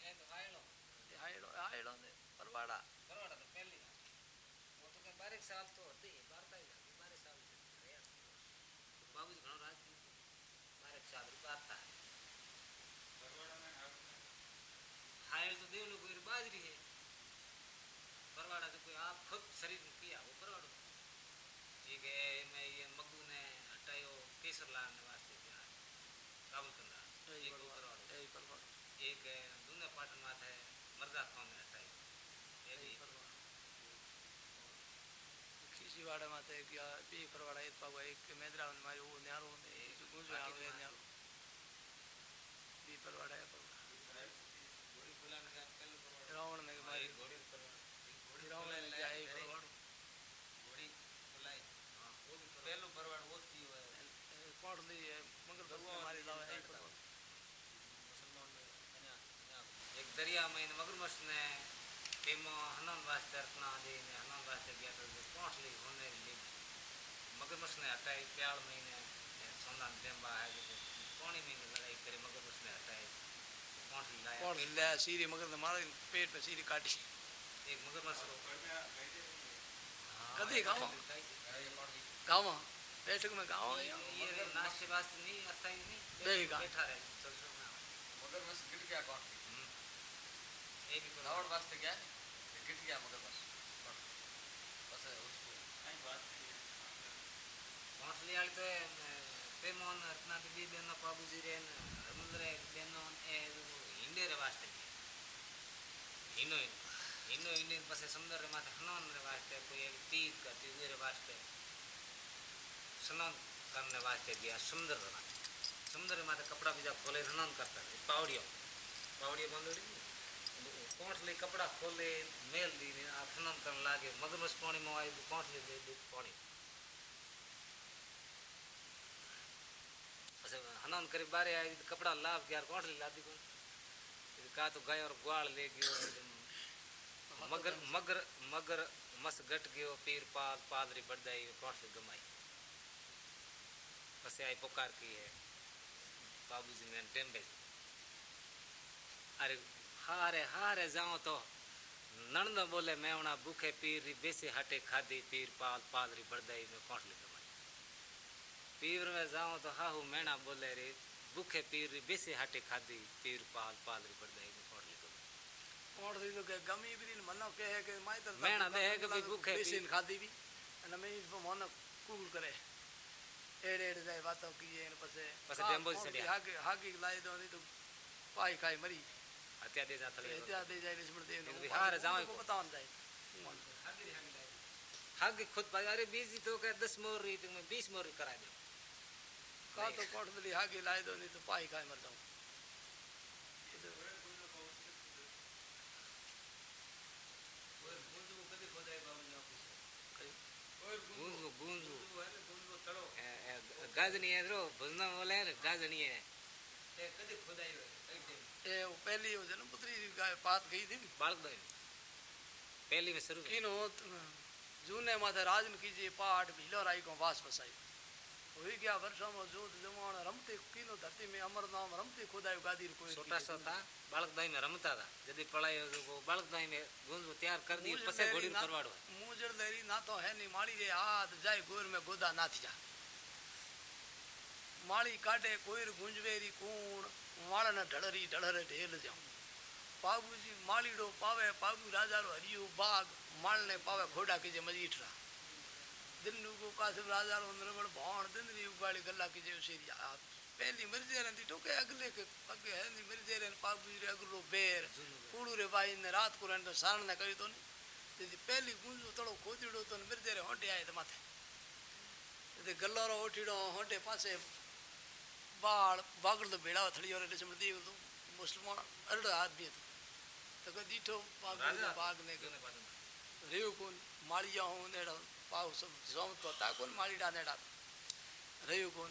ये तो हायलो ये हायलो हायलो ने परवाड़ा परवाड़ा तो पहली वो तो के बारह साल तो होते ही बारता ही जाती बारह साल तो बाबू जी घणो राज बारह साल रू शरीर ठीक है मैं ये मग्गू ने हटायो केसर लाल ने वास्ते किया काबुल करना यही एक वो परवाड़ा परवाड़ो यही परवाड़ा एक दूने पाटन माथे मर्दा कौन ने हटायो एक यही ही परवाड़ा खीसी वाड़े माते क्या बी परवाड़ा एक पावा एक मेदरा ने मारो वो न्यारो ने जो गुंजो न्यारो है न्यारो बी परवाड़ा है परवाड़ा घोड़ी फुलाने का पहले परवाड़ो रावण ने हाँ, मारी एक घोड़ी परवाड़ो एक घोड़ी रावण ने फुलाए जाए लाए, परवाड़ो घोड़ी फुलाए हाँ वो भी पहलो परवाड़ो वो थी हुआ है कोट ली है मंगल भगवान मारी लावे यही परवाड़ा मुसलमान में अन्या अन्या एक दरिया में इन मगरमच्छ ने टेमो हनन वास्ते अर्पणा दे ने हनन वास्ते गया तो जो पहुँच ली होने ली मगरमच्छ ने हटाई प्याल में ने सोना डेम्बा है जो पानी में ने लड़ाई करे मगरमच्छ ने हटाई पहुँच ली लाया कोट ले सीरी मगर ने मारे पेट में सीरी काटी एक मगरमच्छ रो कदी गाँव? गाँव बैठक में गाँव ये नाश्ते वास्ते नहीं अस्थाई नहीं नहीं बैठा रहे मगरमच्छ गिर गया कौन हम्म ये भी करो रावण वास्ते गया गिर गया मगरमच्छ बस उसको મલયાળી તો એ, પેમોન રત્ના બીબી બેનો પાબુજી રે ને રમુદ્રે બેનો એ હિન્દે રે વાસ્તે હિનો હિનો હિન્દી પાસે સુંદર રે માથે હનુમાન રે વાસ્તે કોઈ એક તીજ का तीज रे वास्ते स्नान करने वास्ते गया सुंदर रे माथे सुंदर रे माथे कपड़ा बीजा खोले स्नान करता है पावड़ियों पावड़ियों बांधोड़ी कोठली कपड़ा खोले मेल दी ने आ स्नान करने लागे मगरमच्छ पानी में आई कोठली दे दे पानी પછી હનાન કરી બારે આવી તો કપડા લાવ કે યાર કોઠલી લાદી કોણ કા તો ગયો और ग्वाल ले गयो मगर मगर मगर मस गट गयो पीर पाल पादरी बड़दाई कोठली गमाई પછી आई पुकार की है बाबूजी ने टेम्बे अरे हारे हारे जाओ तो नणंद बोले मैं उना भूखे पीर री बेसी हटे खादी पीर पाल पाल री बड़दाई में कौटली कमाई पीर में जाओ तो हाहू मैणा बोले रे भूखे पीर री बेसी हटे खादी पीर पाल पाल री बड़दाई में कौटली कमाई कौन सी तो के गमी भी दिन मनो के है के माई तो मैणा दे है के भी भूखे बेसी खादी भी अन मैं इस मन कूल करे। एड़े एड़े जाए बातों की इन पसे पसे डेम्बो से हागी हागी लाए दो नहीं तो पाई खाई मरी। हत्यादे जाता है हत्यादे जाए दुश्मन देव बिहार जाओ। को बतावन जाए हग खुद अरे बीस तो कह दस मोर रही तो तुम बीस मोर करा दो। का तो कोट में लिहा लाए दो नहीं तो पाई खाए मर जाऊँ। गूंजो गाजनी है रो भजना बोले है कदी खुदाई એ પહેલી જન્મપુત્રી પાત ગઈ હતી બાળક દઈ પહેલી વે શરૂ કિનો જૂને માથે રાજન કીજે પાઠ ભીલો રાઈ કો વાસ વસાઈ હોઈ ગયા વર્ષોમાં જૂથ જમાણ રમતી કીનો ધરતી મેં અમર નામ રમતી ખુદાયું ગાદીર કોઈ છોટા હતા બાળક દાઈને રમતા હતા જદી પળાય બાળક દાઈને ગુંજ તૈયાર કરી દી પછી ઘોડી પરવાડો મુજર દેરી ના તો હે ની માળી જે હાથ જાય ગોર મે ગોદા નાથી જા માળી કાઢે કોઈર ગુંજવેરી કૂણ માળાના ઢળરી ઢળરે ઢેલ જાઉં પાગુજી માળીડો પાવે પાગુ રાજારો હરિયો બાગ માળને પાવે ઘોડા કીજે મજીઠરા દિલનું કો કાસમ રાજારો નરગળ ભાણ દિંદરી ઉગાડી ગલ્લા કીજે શેરી આ પહેલી મરજે રહી ટોકે અગલે કે પગે હેની મરજે રહી પાગુજી રે અગલો બેર કુડુ રે ભાઈ ને રાત કો રન સારણ ને કરી તો ને તેથી પહેલી ગુંજો તળો ખોદીડો તો મરજે રે હોંટે આય માથે તે ગલ્લારો ઓઠીડો હોંટે પાસે ಬಾಳ ಬಾಗಲ್ದು ಬೇಡ ಥಳಿಯೋರೆಲ್ಲ ಸಮೃದ್ಧಿ ಇವ್ರದು ಮುಸ್ಲ್ಮಾನ್ ಎರಡು ಆದ್ಮಿ ಅದು तक दीठो पाग पाग ने रेव कोन मालिया हो ने पाग सब जम तो ता कोन माली डा ने डा रेव कोन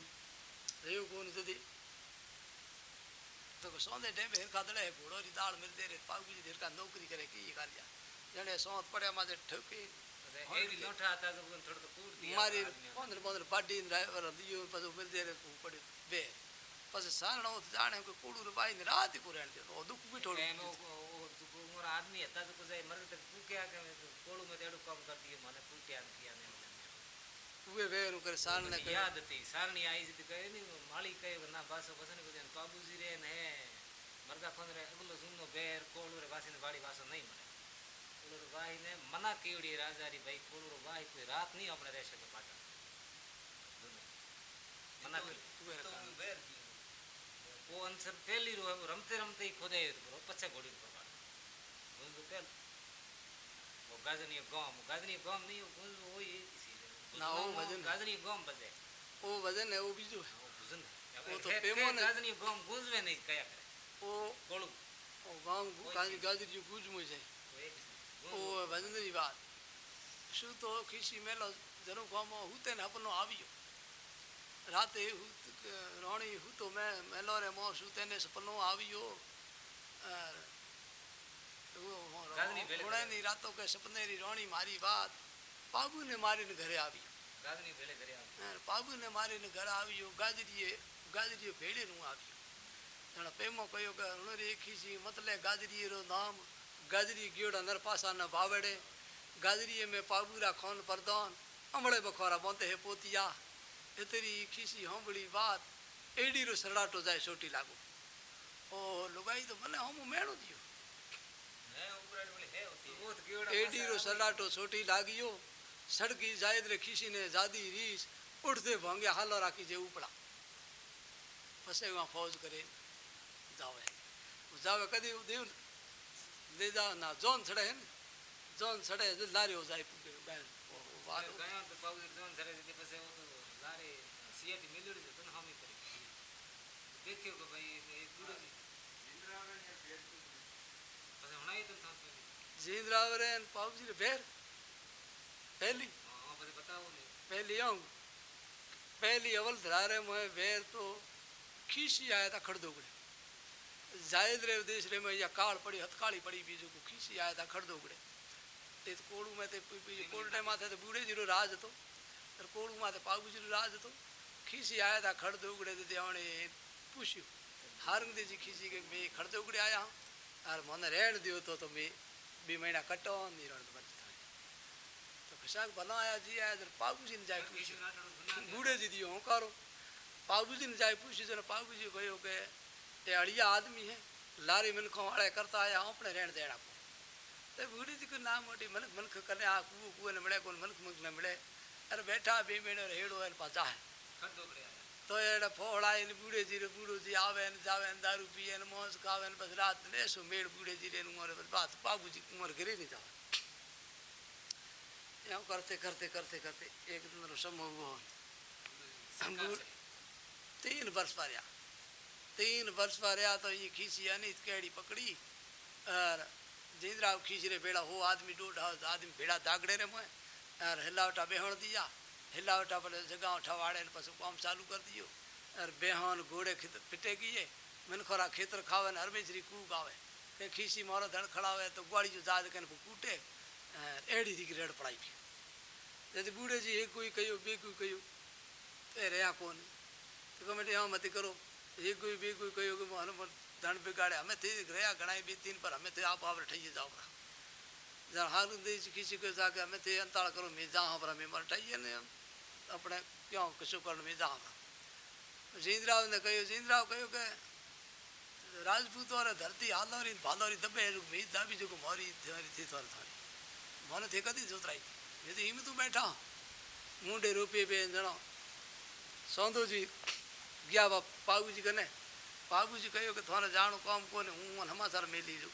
रेव कोन जदी। तो सोने डे बेर खादले घोड़ो री दाल मिल दे रे पाग जी देर का नौकरी करे की ये कार्य? जने सोत पड़े माजे ठोकी। मारी पंद्रह पंद्रह पार्टी ड्राइवर दियो पड़े। બે. પછી સારણો જાણે કે કુડુર બાઈને રાત પુરાણ દે ઓ દુખ બી થોડું એનો ઉમર આદમી હતા તો પછી મરે તો પૂક્યા કે કોળું મે તેડું કામ કરતી મને પૂટ્યા નથી અને ઉવે વેરું કરે સારણે યાદ હતી સારણી આવી હતી કહે ની માળી કહે ના ભાષા પસંદ કરી કાબુજી રે ને મરગા ફંદ રે અગલો સુનો બેર કોળું રે વાસીને વાડી વાસો નહીં મળે. કોળુર ભાઈને મના કેવડી રાજારી ભાઈ કોળુર ભાઈ કોઈ રાત નહીં આપણે રહેશે કે પાટણ મના રમતે રમતે ಓ ಒಂದು ಸ್ವಲ್ಪ ಪೇಲಿರು ರಮತೆ ರಮತೆ ಈ ಖೋದೆ નહીં. ગુંજ હોય ના ઓ ગોમ બજે ઓ વજન ને એવું બીજું? ભજન ઓ તો ગુંજવે નહીં કયા કરે ઓ ગોળું ઓ ગામ ગાજની ગાજરી ગુંજમું છે. ઓ વજનની વાત. શું તો ખીસી મેલો? જરું ગામમાં હું તેને આપણો આવ્યો. रात रोनी हूँ तो मैं मेलो रे मो सु तेने सपनो आवियो। थोड़ा नहीं रातों के सपने री रोनी मारी बात बाबू ने मारी ने घरे आवी। बाबू ने मारी ने घर आवियो गाजरीए गाजरीए भेड़े नु आवियो जना पेमो कयो के उन री एकी सी मतलब गाजरी रो नाम गाजरी गियोड़ा नर पासा न बावड़े। गाजरीए में पाबूरा खान परदान अमड़े बखोरा बोंते है पोतिया। छतरी खीसी हमड़ी बात एडी रो सड़ाटो जाए छोटी लागो। ओ लुगाई तो भले हम मेणो दियो एडी रो सड़ाटो छोटी लागियो। सड़की जायद रे खीसी ने जादी रीस उठते भांगे हालो राखी जे उपड़ा। फसे वहाँ फौज करे जावे। जावे कदी देव दे जा ना जोन छड़े है जोन छड़े लारियो जाए पुगे बैल वो वाद गया तो पाउ जोन छड़े दे पसे वो तो सियाटी मिल रही तो हम ही करेंगे देखियो को भाई एक दूर से अरे होना ही पाव जी बेर पहली हाँ पर बताओ ने पहली आऊँ पहली अवल धरा रहे बेर तो खीसी आया था खड़ दोगड़े जायद रे देश रे में या काल पड़ी हथकाली पड़ी बीजो को खीसी आया था खड़ दोगड़े ते कोड़ू में ते कोड़े माथे ते बूढ़े ज़ीरो राज तो और कोड़ू माथे पागु ज़ीरो राज तो खीसी आया था, खड़द उगड़े दे दियाने पूछू हारंग दी जी खीसी के मैं खड़द उगड़े आया हूँ और मन रहन दियो तो तो मैं बी महीना कटो नीर तो खिशाक बनाया जी आया तो पाबू जी ने जाए पूछू गुड़े जी दियो करो पाबू जी ने जाए पूछू जो पाबू जी कहो के अड़िया आदमी है, लारी मिलखों वाले करता आया हूँ, अपने रहन देना तो बूढ़ी जी को नाम मोटी मनख मनख कने आ कुए ने मिले कौन मनख मुख ने मिले, अरे बैठा, बे मेड़ो रेड़ो पा जाए तो एड़ फोड़ा इन बूढ़े जीरे बूढ़ो जी आवे न जावे न दारू पिए न मौज खावे न, बस रात ने सो मेड़ बूढ़े जीरे उम्र बस बात। बाबू जी उम्र गिरी नहीं जावे यूँ करते करते करते करते एक दिन रसम हो गो तीन वर्ष पर तीन वर्ष पर तो ये खींचिया नहीं कैड़ी पकड़ी और जिंदरा खींच रहे बेड़ा हो आदमी डोडा आदमी बेड़ा दागड़े रे मोए और हिलावटा बेहड़ दिया। हिलावटा पर जगह उठा वाड़े ने काम चालू कर दियो। और बेहन घोड़े पिटे गए मनखोरा खेतर खावे ने हरमेचरी कूक आवे। के खीसी मारो धड़ खड़ावे तो ग्वाड़ी जो दाद कन कूटे। एड़ी थी रेड़ पड़ाई भी यदि बूढ़े जी एक कोई कहो बे कोई कहो ते रहा कौन। तो कमेटी हाँ मत करो। एक कोई, बे कोई कहो कि मन धन बिगाड़े, हमें थे रहा गणाई भी तीन पर, हमें थे आप आप ठही जाओ जरा दे किसी को जाके, हमें थे अंताड़ करो, मैं जा बरा मैं मर ठही ने अपने क्यों किसो करण में जा बरा जींदराव ने कहो जींदराव कहो के राजपूत और धरती हालोरी भालोरी दबे मी दाबी जो मारी थारी थी थारी थारी मन थे कदी जोतराई ये तो हिम तू बैठा मुंडे रुपये पे जणो सौंदो जी गया बा पागू जी कने पागू जी कहो कि थारे जानो काम कोने हूँ मन हमासर मेली जो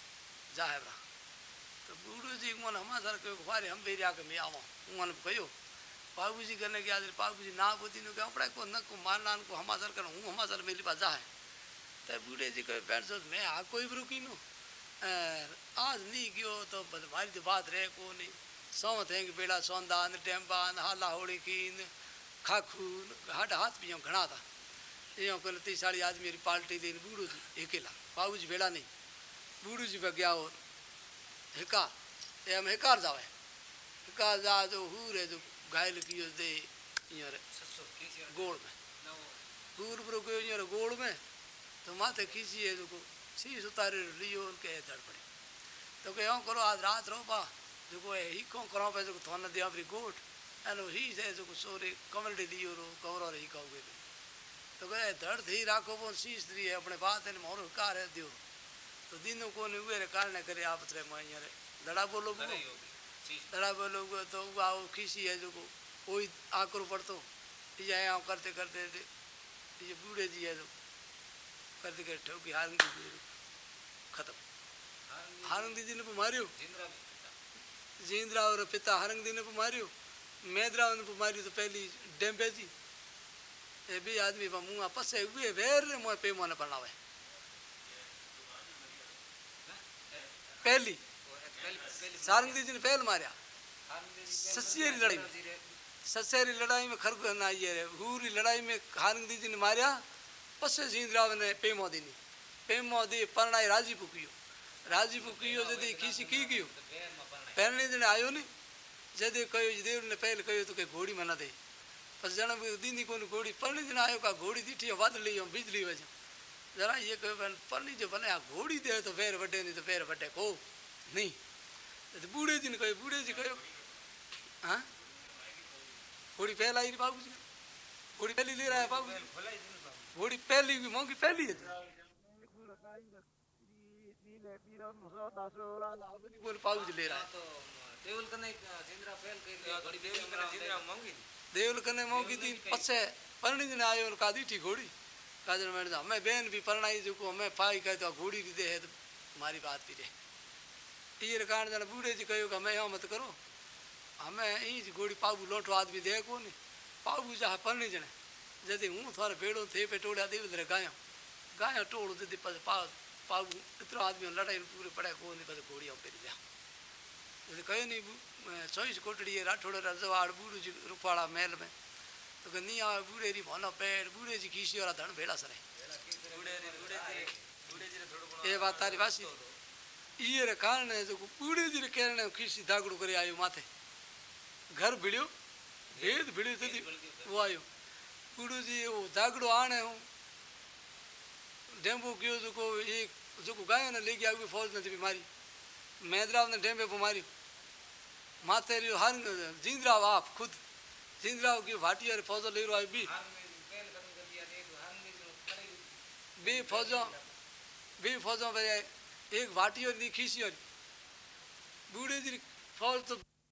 जाहे बरा तो बूढ़ो जी मन हमासर कहो कि हम बेरिया के मैं आवा हूँ मन कहो पागू जी गया ना बोती नु के अपने को न को मारना को हमासर कर, हूँ हमासर मेली पा जाहे तो बूढ़े जी कहे बैठ सो मैं आ कोई भी रुकी नु आज नहीं गयो तो मारी तो बात रहे को नहीं सौ थे कि बेड़ा सौंदा न टेम्बा न हाला होड़ी की न खाखू हट हाथ भी यूँ घना था यूँ को तीस साड़ी आदमी मेरी पार्टी दिन बूढ़ू जी अकेला बाबू जी बेड़ा नहीं बूढ़ू जी पे गया और हिकार ये हम हिकार जावे। हिकार जा जो हूर है जो गायल कियो दे हींअर गोड़ में। दूर पर कयो हींअर गोड़ में त माथे खींची है तो जेको सीस उतारे लियो के धड़ पड़े। तो कहे ऐं करो आज रात रहो पा। तो जेको आहे हीखो करो पियो जेको थोन दिया वरी गोट ऐं ही आहे जेको सोरे कमल ॾे लियो रो कवर वारे ही खाओगे तो कहे धड़ थी राखो पोइ सीस दी है अपने बात है मोर कार है दियो। तो दिनों दिनो कोने उहे कारण करे आप तेरे माँ हींअर लड़ा बोलो बोलो तड़ा बोलोगे तो वो खीसी है जो कोई आकर ऊपर तो जाए आओ करते करते ये बूढ़े जी है जो, करते करते हो कि हारून खत्म। हारंग दीदी ने मारियो। जींद्रा और पिता हारंग दीदी ने मारियो। मैद्रा ने मारियो तो पहली डेम्बे जी। ये भी आदमी मुँह आपस से हुए, वेर मुँह पे मोने बनावे। पहली सारंगी जी ने पहल मारिया। ससियरी लड़ाई में। ससियरी लड़ाई में खरगोश ना आई है हूरी लड़ाई में हारंगी जी ने मारिया पसे जींदराव ने पेमो दी पेमो दी परणाई राज़ी पुकियो। राज़ी पुकियो जदि खीसी की गयो। पहले दिन आयो नहीं, जदे कहो देव ने पहले कहो तो के घोड़ी मना दे। बस जन दीदी को घोड़ी परनी दिन आयो का घोड़ी दीठी वाद लियो बिजली वजह। जरा ये कहो परनी जो बने घोड़ी दे तो फेर वडे नहीं तो फेर वडे को नहीं। तो बूढ़े जी ने कहे, बूढ़े जी कहो हाँ? होड़ी पहला ही बाबू जी होड़ी पहली ले रहा है बाबू जी होड़ी पहली हुई, मोगी पहली है देवल कने मोंगी थी पछे परणी ने आयो का दीठी घोड़ी। काजर मैडम हमें बहन भी परणाई जो हमें पाई कहे तो घोड़ी दी दे, है तो हमारी बात भी रहे ईर कारण जन बूढ़े जी कहो कि मैं यो मत करो हमें ई जी घोड़ी पाबू लोटो आदमी दे को नहीं पाबू जा परणी जने जदि हूँ थारे भेड़ो थे पे टोड़ा दे उधर गाया गाया टोड़ दे दे पा पाबू इतना आदमी लड़ाई पूरे पड़े को नहीं पता घोड़ी पे दिया जैसे कहे नहीं चौबीस कोटड़ी है राठौड़ रजवाड़ बूढ़ू जी रुपाड़ा महल में तो कि नहीं आवे बूढ़े री भोनो पेड़ बूढ़े जी खीसी वाला धन भेड़ा सरे ये बात तारी वासी ये रे कारण है जो रे कहने खीसी दागड़ू करे आयो माथे। घर भिड़ियो भेद भिड़ियो थी वो आयो। बूढ़ू जी वो दागड़ो आने हूँ। डेम्बू गयो जो को एक जो को गायो ने ले गया भी फौज ने थी मारी। मैदराव ने डेम्बे को मारी माथे रियो हर जिंदराव आप खुद। जिंदराव की भाटी और फौज ले भी में जो करे बे फौजों बे फौजों पे एक भाटी और दी खीसी बूढ़े जी फौज तो